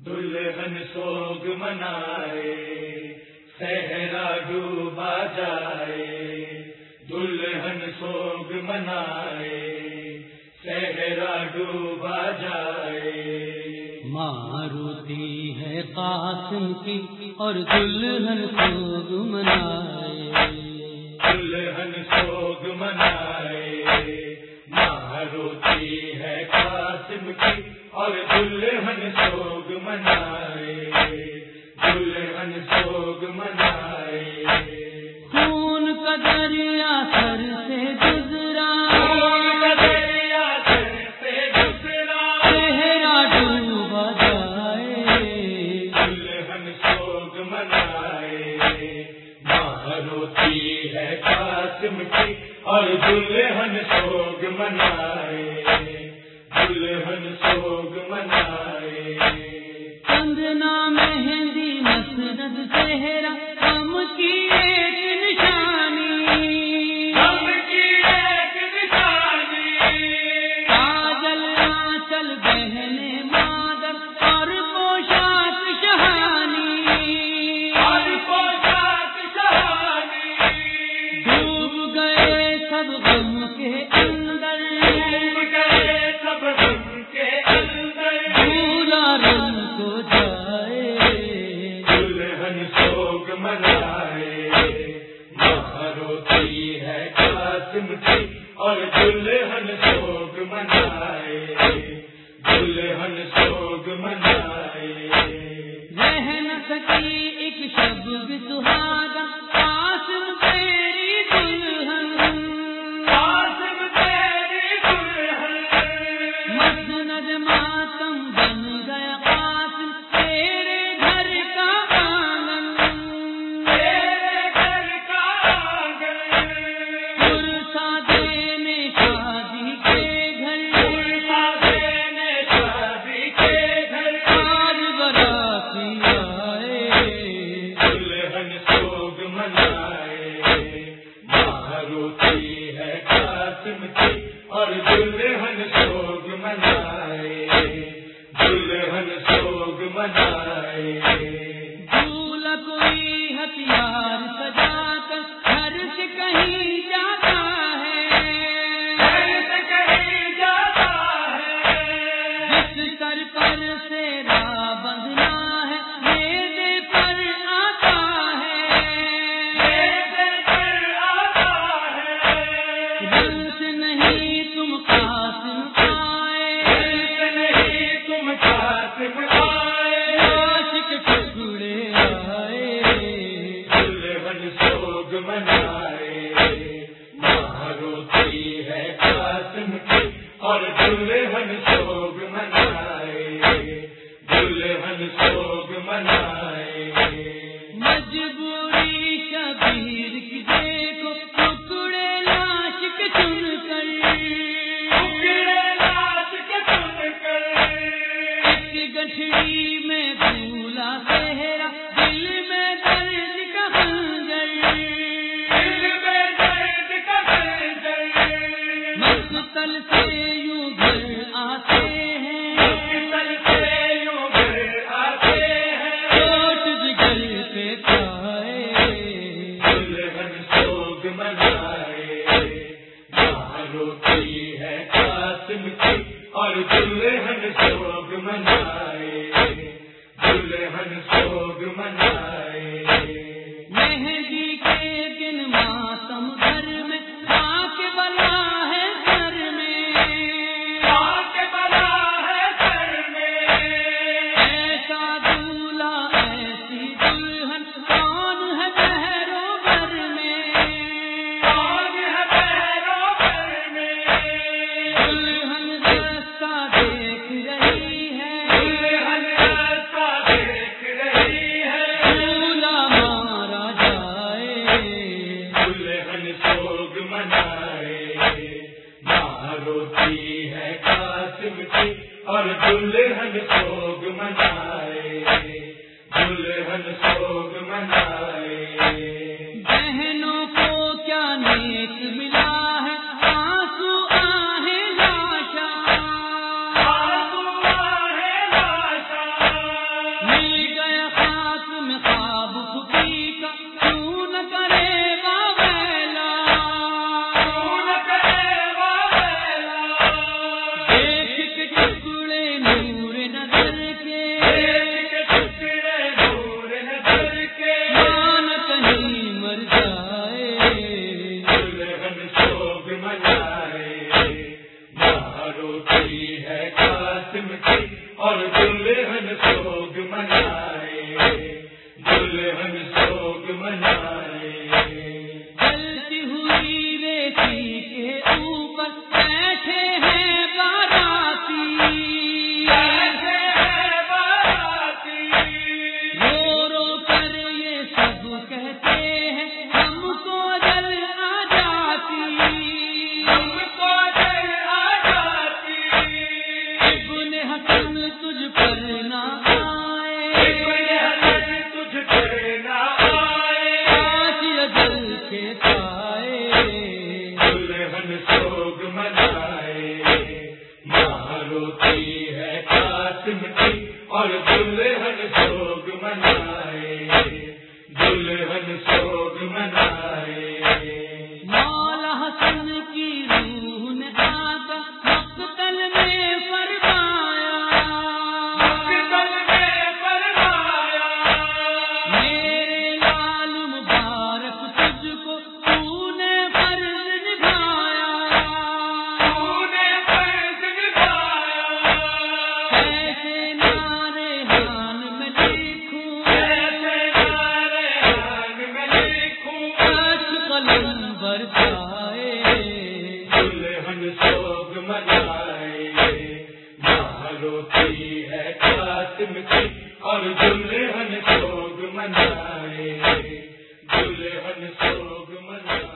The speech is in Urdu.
دلہن سوگ منائے صحرا ڈوبا جائے دلہن سوگ منائے صحرا ڈوبا جائے ماروتی ہے قاسم کی اور دلہن سوگ منائے دلہن سوگ منائے ماروتی ہے قاسم کی اور دلہن سوگ منائے دلہن سوگ منائے۔ خون کا دریا سر سے گزرا۔ دریا سر سے گزرا۔ چہرہ ڈوبا جائے۔ دلہن سوگ منائے۔ ماروتی ہے قاسم کی اور دلہن سوگ منائے۔ دلہن سوگ منائے۔ چندنا مہندی مسرت چہرہ ہم کی دلہن سوگ منائے۔ ماروتی ہے قاسم کی اور دلہن سوگ منائے۔ دلہن سوگ منائے۔ رہ نہ سکی ایک شب بھی سہاگا۔ منائے دلہن سوگ منائے دھولا کوئی ہتھیار سجا کر گھر سے کہیں جاتا ہے ایسے کہیں جاتا ہے جس سر پر سے را بندنا رنس نہیں تم قاسم منائے۔ ماروتی ہے قاسم اور دلہن سو مستل سے یوں گھر آتے ہیں۔ مستل سے یوں گھر آتے ہیں چوٹ جی جگر پہ کھائے۔ دلہن سوگ منائے ماروتی ہے قاسم کی اور دلہن سوگ منائے دلہن سوگ منائے مہندی کے دن ماتم گھر میں، خاک بلا ہے اور دلہن سوگ منائے دلہن سوگ منائے۔ منائے۔ ہے قاسم کی اور دلہن سوگ منائے۔ مولا حسن کی روح نے آ کر مقتل میں روتی ہے قاسم کی اور دلہن سوگ منائے۔ دلہن سوگ منائے۔